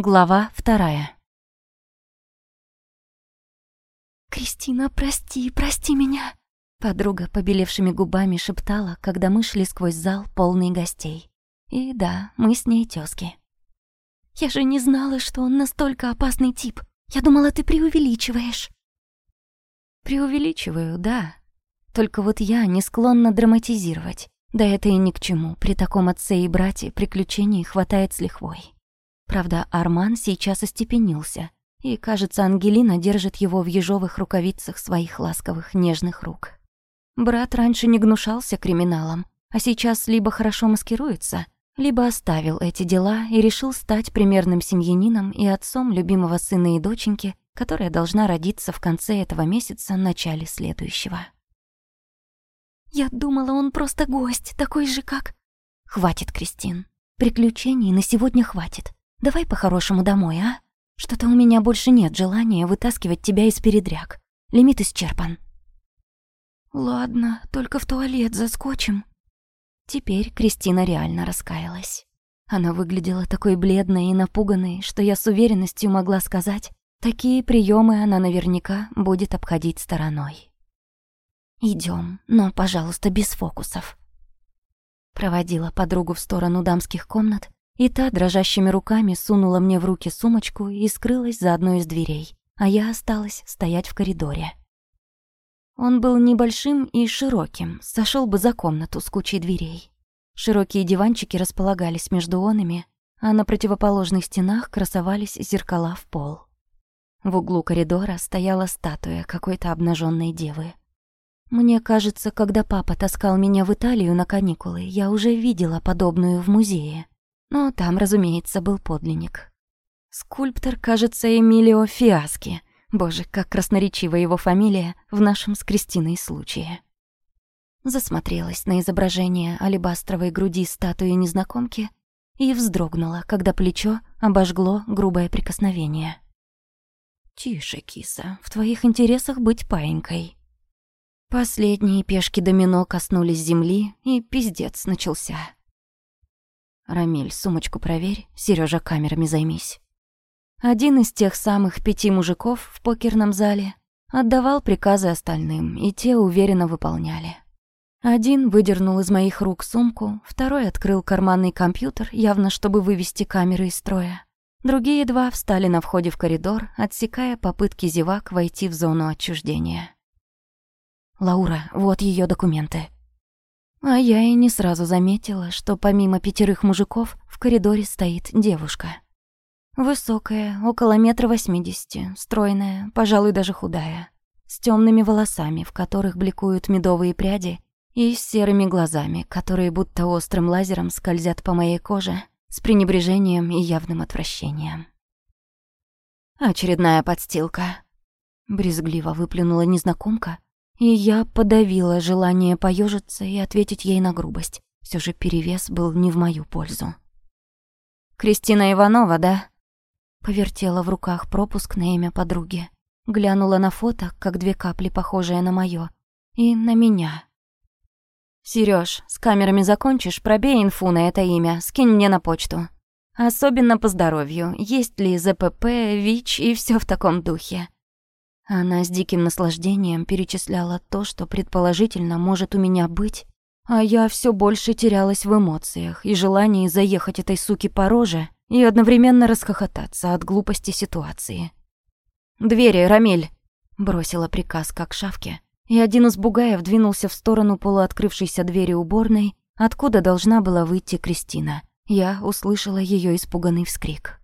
Глава вторая. «Кристина, прости, прости меня!» Подруга побелевшими губами шептала, когда мы шли сквозь зал, полный гостей. И да, мы с ней тёзки. «Я же не знала, что он настолько опасный тип. Я думала, ты преувеличиваешь». «Преувеличиваю, да. Только вот я не склонна драматизировать. Да это и ни к чему. При таком отце и брате приключений хватает с лихвой. Правда, Арман сейчас остепенился, и, кажется, Ангелина держит его в ежовых рукавицах своих ласковых, нежных рук. Брат раньше не гнушался криминалом, а сейчас либо хорошо маскируется, либо оставил эти дела и решил стать примерным семьянином и отцом любимого сына и доченьки, которая должна родиться в конце этого месяца, начале следующего. «Я думала, он просто гость, такой же, как...» «Хватит, Кристин. Приключений на сегодня хватит. Давай по-хорошему домой, а? Что-то у меня больше нет желания вытаскивать тебя из передряг. Лимит исчерпан». «Ладно, только в туалет заскочим». Теперь Кристина реально раскаялась. Она выглядела такой бледной и напуганной, что я с уверенностью могла сказать, такие приемы она наверняка будет обходить стороной. Идем, но, пожалуйста, без фокусов. Проводила подругу в сторону дамских комнат, и та дрожащими руками сунула мне в руки сумочку и скрылась за одной из дверей, а я осталась стоять в коридоре. Он был небольшим и широким, сошел бы за комнату с кучей дверей. Широкие диванчики располагались между онами, а на противоположных стенах красовались зеркала в пол. В углу коридора стояла статуя какой-то обнаженной девы. Мне кажется, когда папа таскал меня в Италию на каникулы, я уже видела подобную в музее. Но там, разумеется, был подлинник. Скульптор, кажется, Эмилио Фиаски. Боже, как красноречива его фамилия в нашем с Кристиной случае. Засмотрелась на изображение алебастровой груди статуи незнакомки и вздрогнула, когда плечо обожгло грубое прикосновение. «Тише, киса, в твоих интересах быть паинькой». Последние пешки домино коснулись земли, и пиздец начался. «Рамиль, сумочку проверь, Сережа камерами займись». Один из тех самых пяти мужиков в покерном зале отдавал приказы остальным, и те уверенно выполняли. Один выдернул из моих рук сумку, второй открыл карманный компьютер, явно чтобы вывести камеры из строя. Другие два встали на входе в коридор, отсекая попытки зевак войти в зону отчуждения. «Лаура, вот ее документы», а я и не сразу заметила, что помимо пятерых мужиков в коридоре стоит девушка. Высокая, около метра восьмидесяти, стройная, пожалуй, даже худая, с темными волосами, в которых бликуют медовые пряди, и с серыми глазами, которые будто острым лазером скользят по моей коже с пренебрежением и явным отвращением. «Очередная подстилка», — брезгливо выплюнула незнакомка, и я подавила желание поежиться и ответить ей на грубость. Все же перевес был не в мою пользу. «Кристина Иванова, да?» Повертела в руках пропуск на имя подруги. Глянула на фото, как две капли, похожие на моё, и на меня. «Серёж, с камерами закончишь, пробей инфу на это имя, скинь мне на почту. Особенно по здоровью, есть ли ЗПП, ВИЧ и всё в таком духе. Она с диким наслаждением перечисляла то, что предположительно может у меня быть, а я все больше терялась в эмоциях и желании заехать этой суке по роже и одновременно расхохотаться от глупости ситуации. «Двери, Рамиль!» — бросила приказ как шавке, и один из бугаев двинулся в сторону полуоткрывшейся двери уборной, откуда должна была выйти Кристина. Я услышала ее испуганный вскрик.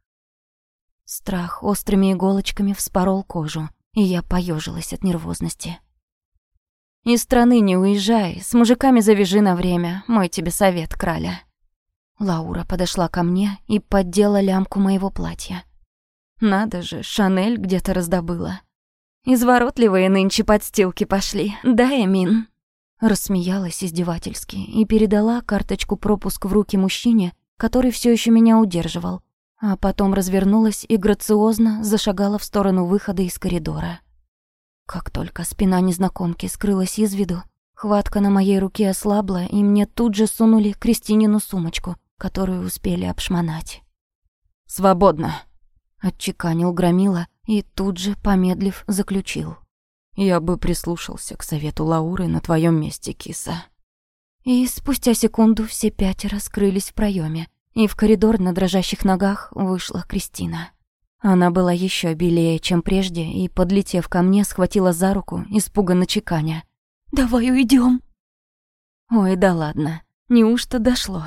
Страх острыми иголочками вспорол кожу, и я поежилась от нервозности. «Из страны не уезжай, с мужиками завяжи на время, мой тебе совет, краля». Лаура подошла ко мне и поддела лямку моего платья. Надо же, Шанель где-то раздобыла. Изворотливые нынче подстилки пошли, да, Эмин?» Рассмеялась издевательски и передала карточку пропуск в руки мужчине, который все еще меня удерживал, а потом развернулась и грациозно зашагала в сторону выхода из коридора. Как только спина незнакомки скрылась из виду, хватка на моей руке ослабла, и мне тут же сунули Кристинину сумочку, которую успели обшмонать. «Свободно!» отчеканил Громила и тут же, помедлив, заключил. «Я бы прислушался к совету Лауры на твоем месте, киса». И спустя секунду все пятеро скрылись в проеме, и в коридор на дрожащих ногах вышла Кристина. Она была еще белее, чем прежде, и, подлетев ко мне, схватила за руку, испуганно чеканя. «Давай уйдем. Ой, да ладно, неужто дошло?